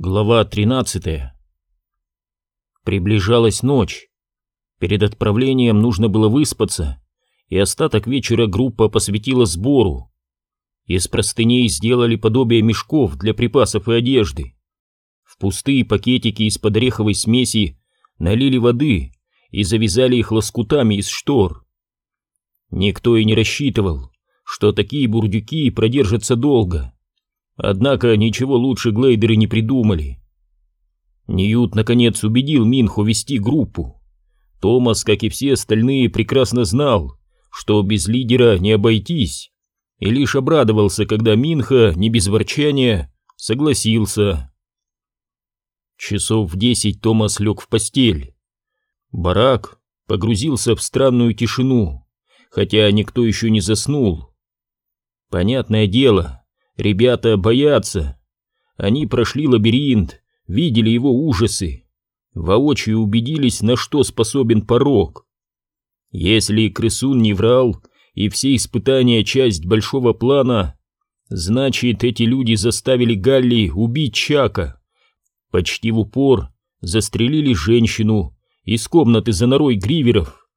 Глава 13 Приближалась ночь. Перед отправлением нужно было выспаться, и остаток вечера группа посвятила сбору. Из простыней сделали подобие мешков для припасов и одежды. В пустые пакетики из-под ореховой смеси налили воды и завязали их лоскутами из штор. Никто и не рассчитывал, что такие бурдюки продержатся долго. Однако ничего лучше глейдеры не придумали. Ньют, наконец, убедил Минху вести группу. Томас, как и все остальные, прекрасно знал, что без лидера не обойтись, и лишь обрадовался, когда Минха, не без ворчания, согласился. Часов в десять Томас лег в постель. Барак погрузился в странную тишину, хотя никто еще не заснул. Понятное дело, Ребята боятся. Они прошли лабиринт, видели его ужасы, воочию убедились, на что способен порог. Если крысун не врал, и все испытания часть большого плана, значит, эти люди заставили Галли убить Чака. Почти в упор застрелили женщину из комнаты за норой гриверов,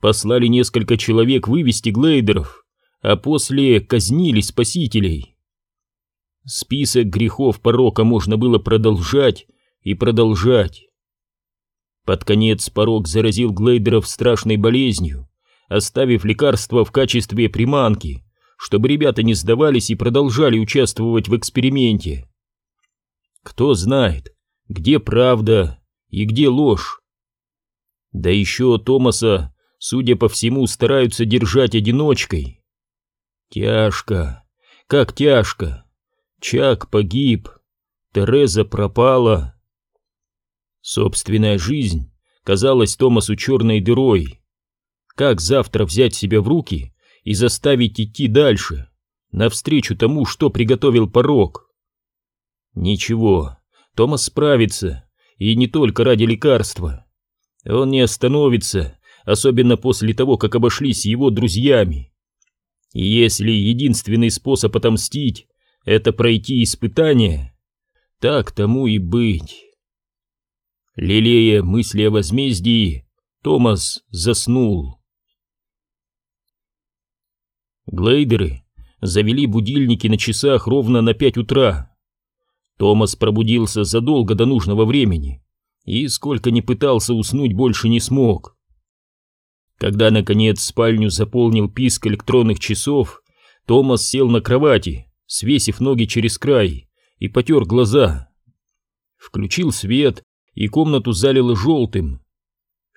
послали несколько человек вывести глейдеров, а после казнили спасителей. Список грехов порока можно было продолжать и продолжать. Под конец порок заразил Глейдеров страшной болезнью, оставив лекарство в качестве приманки, чтобы ребята не сдавались и продолжали участвовать в эксперименте. Кто знает, где правда и где ложь. Да еще Томаса, судя по всему, стараются держать одиночкой. Тяжко, как тяжко. Чак погиб, Тереза пропала. Собственная жизнь казалась Томасу черной дырой. Как завтра взять себя в руки и заставить идти дальше, навстречу тому, что приготовил порог? Ничего, Томас справится, и не только ради лекарства. Он не остановится, особенно после того, как обошлись его друзьями. И если единственный способ отомстить это пройти испытание, так тому и быть. Лелея мысли о возмездии, Томас заснул. Глейдеры завели будильники на часах ровно на пять утра. Томас пробудился задолго до нужного времени и, сколько ни пытался уснуть, больше не смог. Когда, наконец, спальню заполнил писк электронных часов, Томас сел на кровати свесив ноги через край, и потер глаза. Включил свет, и комнату залило желтым.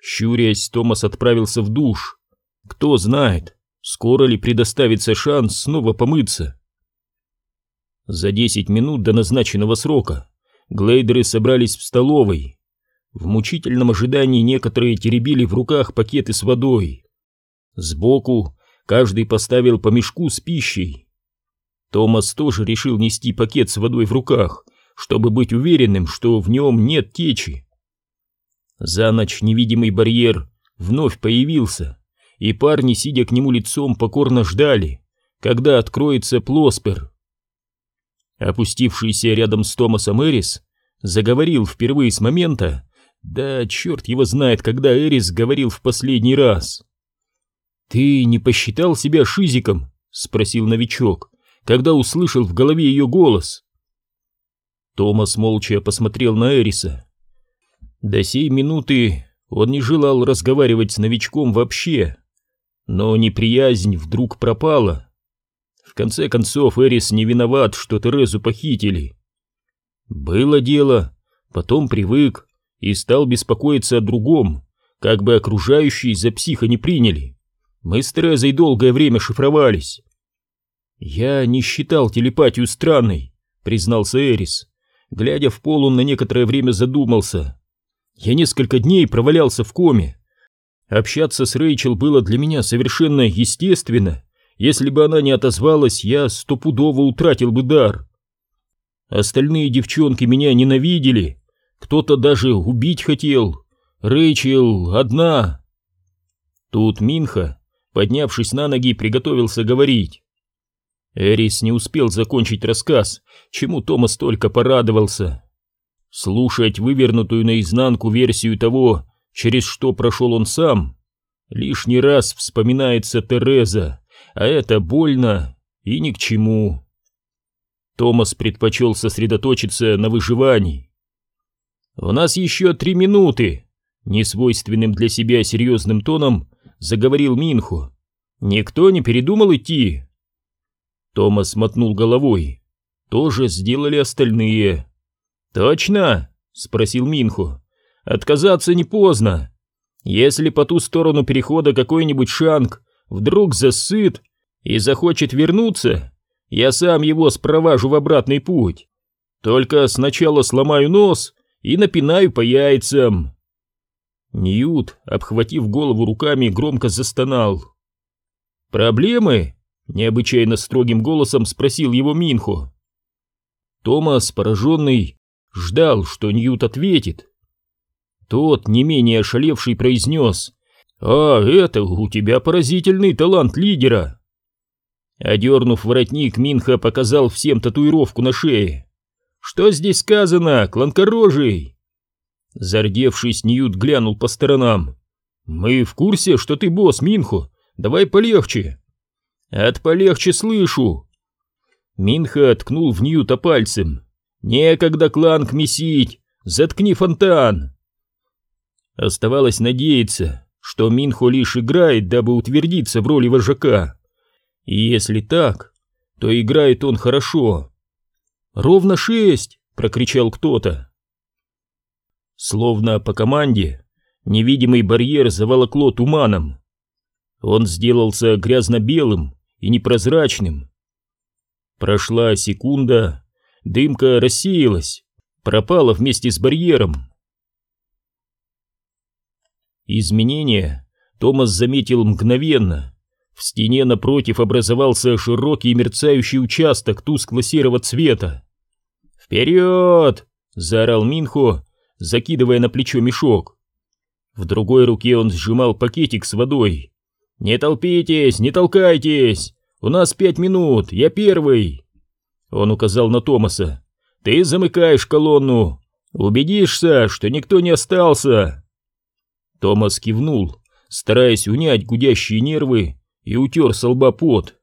Щурясь, Томас отправился в душ. Кто знает, скоро ли предоставится шанс снова помыться. За десять минут до назначенного срока глейдеры собрались в столовой. В мучительном ожидании некоторые теребили в руках пакеты с водой. Сбоку каждый поставил по мешку с пищей. Томас тоже решил нести пакет с водой в руках, чтобы быть уверенным, что в нем нет течи. За ночь невидимый барьер вновь появился, и парни, сидя к нему лицом, покорно ждали, когда откроется плоспер. Опустившийся рядом с Томасом Эрис заговорил впервые с момента, да черт его знает, когда Эрис говорил в последний раз. «Ты не посчитал себя шизиком?» — спросил новичок когда услышал в голове ее голос. Томас молча посмотрел на Эриса. До сей минуты он не желал разговаривать с новичком вообще, но неприязнь вдруг пропала. В конце концов, Эрис не виноват, что Терезу похитили. Было дело, потом привык и стал беспокоиться о другом, как бы окружающие за психа не приняли. Мы с Терезой долгое время шифровались. «Я не считал телепатию странной», — признался Эрис. Глядя в пол, он на некоторое время задумался. «Я несколько дней провалялся в коме. Общаться с Рэйчел было для меня совершенно естественно. Если бы она не отозвалась, я стопудово утратил бы дар. Остальные девчонки меня ненавидели. Кто-то даже убить хотел. Рэйчел одна». Тут Минха, поднявшись на ноги, приготовился говорить. Эрис не успел закончить рассказ, чему Томас только порадовался. Слушать вывернутую наизнанку версию того, через что прошел он сам, лишний раз вспоминается Тереза, а это больно и ни к чему. Томас предпочел сосредоточиться на выживании. «У нас еще три минуты», — несвойственным для себя серьезным тоном заговорил Минхо. «Никто не передумал идти?» Томас мотнул головой. «Тоже сделали остальные». «Точно?» — спросил Минху. «Отказаться не поздно. Если по ту сторону перехода какой-нибудь шанг вдруг засыт и захочет вернуться, я сам его спроважу в обратный путь. Только сначала сломаю нос и напинаю по яйцам». Ньют, обхватив голову руками, громко застонал. «Проблемы?» — необычайно строгим голосом спросил его Минхо. Томас, пораженный, ждал, что Ньют ответит. Тот, не менее ошалевший, произнес «А, это у тебя поразительный талант лидера!» Одернув воротник, Минха показал всем татуировку на шее. «Что здесь сказано, кланкорожий?» Зардевшись, Ньют глянул по сторонам. «Мы в курсе, что ты босс, Минхо. Давай полегче». «От полегче слышу». Минха ткнул в Ньюта пальцем. Некогда кланг месить! Заткни фонтан!» Оставалось надеяться, что Минхо лишь играет, дабы утвердиться в роли вожака. И если так, то играет он хорошо. «Ровно шесть!» — прокричал кто-то. Словно по команде, невидимый барьер заволокло туманом. Он сделался грязно-белым и непрозрачным. Прошла секунда, Дымка рассеялась, пропала вместе с барьером. Изменения Томас заметил мгновенно. В стене напротив образовался широкий мерцающий участок тускло-серого цвета. «Вперед!» — заорал Минхо, закидывая на плечо мешок. В другой руке он сжимал пакетик с водой. «Не толпитесь, не толкайтесь! У нас пять минут, я первый!» Он указал на Томаса. «Ты замыкаешь колонну. Убедишься, что никто не остался». Томас кивнул, стараясь унять гудящие нервы, и утер со лба пот.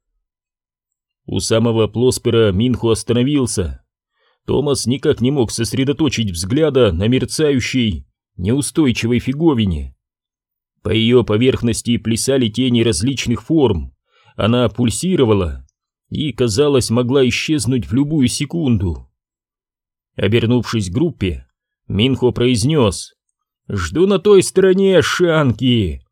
У самого Плоспера Минху остановился. Томас никак не мог сосредоточить взгляда на мерцающей, неустойчивой фиговине. По ее поверхности плясали тени различных форм. Она пульсировала, и, казалось, могла исчезнуть в любую секунду. Обернувшись к группе, Минхо произнес «Жду на той стороне, Шанки!»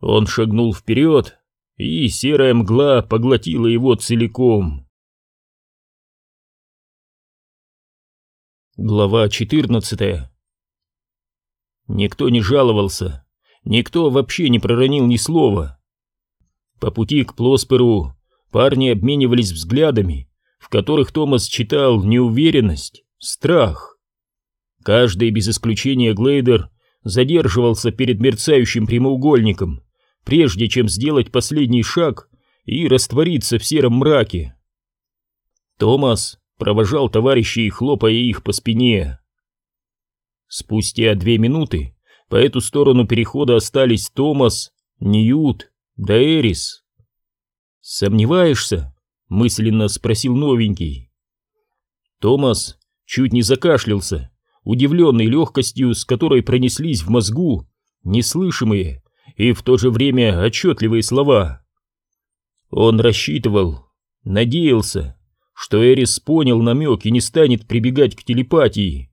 Он шагнул вперед, и серая мгла поглотила его целиком. Глава 14 Никто не жаловался, никто вообще не проронил ни слова. По пути к Плосперу Парни обменивались взглядами, в которых Томас читал неуверенность, страх. Каждый без исключения Глейдер задерживался перед мерцающим прямоугольником, прежде чем сделать последний шаг и раствориться в сером мраке. Томас провожал товарищей, хлопая их по спине. Спустя две минуты по эту сторону перехода остались Томас, Ньют, Даэрис. «Сомневаешься?» — мысленно спросил новенький. Томас чуть не закашлялся, удивленный легкостью, с которой пронеслись в мозгу неслышимые и в то же время отчетливые слова. Он рассчитывал, надеялся, что Эрис понял намек и не станет прибегать к телепатии.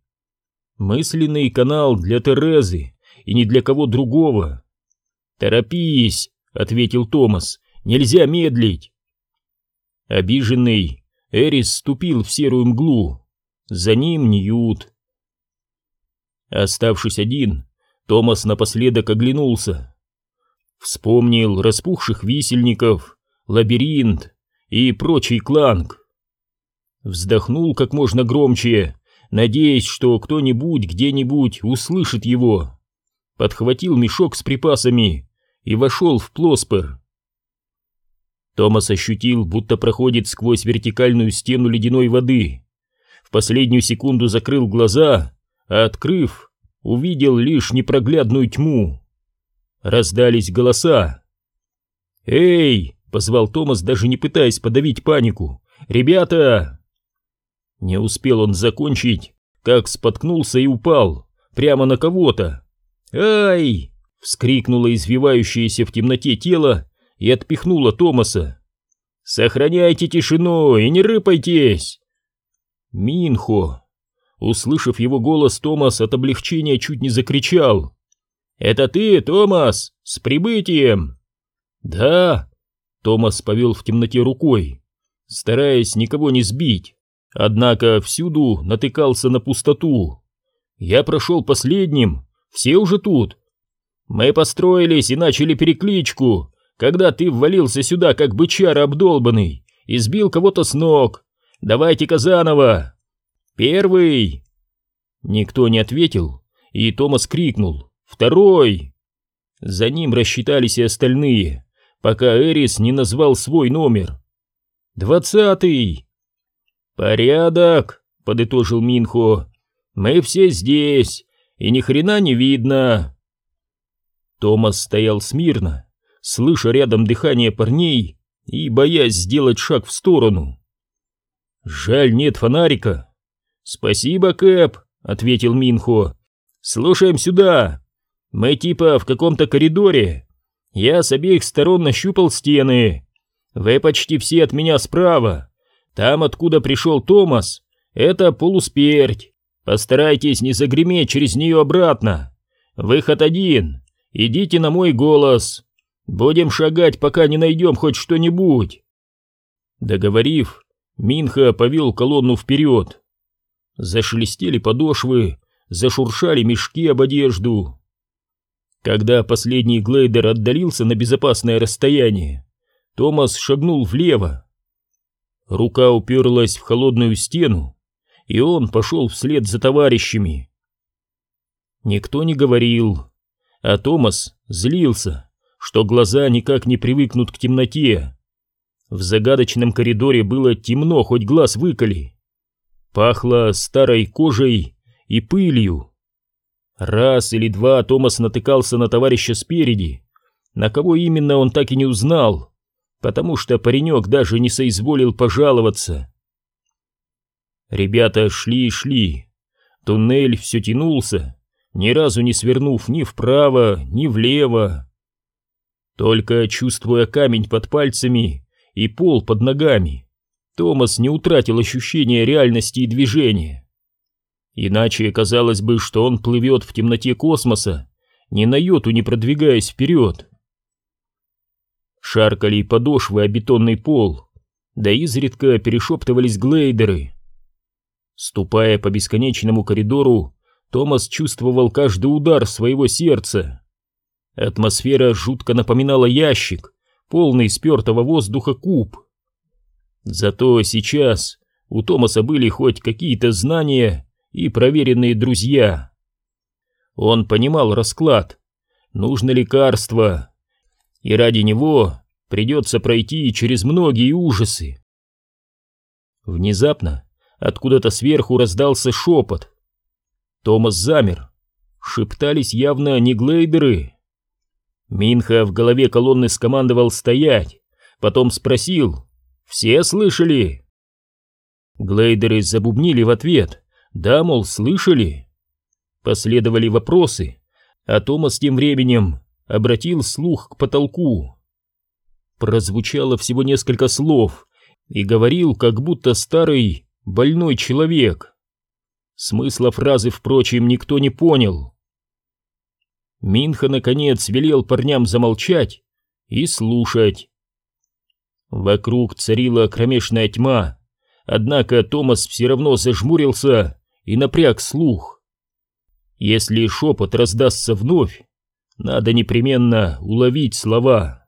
Мысленный канал для Терезы и ни для кого другого. «Торопись!» — ответил Томас Нельзя медлить!» Обиженный, Эрис ступил в серую мглу. За ним Ньют. Оставшись один, Томас напоследок оглянулся. Вспомнил распухших висельников, лабиринт и прочий кланг. Вздохнул как можно громче, надеясь, что кто-нибудь где-нибудь услышит его. Подхватил мешок с припасами и вошел в Плоспер. Томас ощутил, будто проходит сквозь вертикальную стену ледяной воды. В последнюю секунду закрыл глаза а открыв, увидел лишь непроглядную тьму. Раздались голоса. «Эй!» — позвал Томас, даже не пытаясь подавить панику. «Ребята!» Не успел он закончить, как споткнулся и упал прямо на кого-то. «Ай!» — вскрикнуло извивающееся в темноте тело и отпихнуло Томаса. «Сохраняйте тишину и не рыпайтесь!» «Минхо!» Услышав его голос, Томас от облегчения чуть не закричал. «Это ты, Томас? С прибытием!» «Да!» Томас повел в темноте рукой, стараясь никого не сбить, однако всюду натыкался на пустоту. «Я прошел последним, все уже тут. Мы построились и начали перекличку, когда ты ввалился сюда, как бычара обдолбанный, и сбил кого-то с ног. Давайте-ка заново!» «Первый!» Никто не ответил, и Томас крикнул «Второй!». За ним рассчитались и остальные, пока Эрис не назвал свой номер. «Двадцатый!» «Порядок!» — подытожил Минхо. «Мы все здесь, и ни хрена не видно!» Томас стоял смирно, слыша рядом дыхание парней и боясь сделать шаг в сторону. «Жаль, нет фонарика», «Спасибо, Кэп», — ответил Минхо. «Слушаем сюда. Мы типа в каком-то коридоре. Я с обеих сторон нащупал стены. Вы почти все от меня справа. Там, откуда пришел Томас, это полусперть. Постарайтесь не загреметь через нее обратно. Выход один. Идите на мой голос. Будем шагать, пока не найдем хоть что-нибудь». Договорив, Минха повел колонну вперед. Зашелестели подошвы, зашуршали мешки об одежду. Когда последний глейдер отдалился на безопасное расстояние, Томас шагнул влево. Рука уперлась в холодную стену, и он пошел вслед за товарищами. Никто не говорил, а Томас злился, что глаза никак не привыкнут к темноте. В загадочном коридоре было темно, хоть глаз выколи. Пахло старой кожей и пылью. Раз или два Томас натыкался на товарища спереди, на кого именно он так и не узнал, потому что паренек даже не соизволил пожаловаться. Ребята шли и шли. Туннель все тянулся, ни разу не свернув ни вправо, ни влево. Только чувствуя камень под пальцами и пол под ногами, Томас не утратил ощущения реальности и движения. Иначе казалось бы, что он плывет в темноте космоса, ни на йоту не продвигаясь вперед. Шаркали подошвы о бетонный пол, да изредка перешептывались глейдеры. Ступая по бесконечному коридору, Томас чувствовал каждый удар своего сердца. Атмосфера жутко напоминала ящик, полный спертого воздуха куб. Зато сейчас у Томаса были хоть какие-то знания и проверенные друзья. Он понимал расклад, нужно лекарство, и ради него придется пройти через многие ужасы. Внезапно откуда-то сверху раздался шепот. Томас замер. Шептались явно не глейдеры. Минха в голове колонны скомандовал стоять, потом спросил, все слышали?» Глейдеры забубнили в ответ. «Да, мол, слышали?» Последовали вопросы, а Томас тем временем обратил слух к потолку. Прозвучало всего несколько слов, и говорил, как будто старый, больной человек. Смысла фразы, впрочем, никто не понял. Минха, наконец, велел парням замолчать и слушать. Вокруг царила кромешная тьма, однако Томас все равно зажмурился и напряг слух. Если шепот раздастся вновь, надо непременно уловить слова.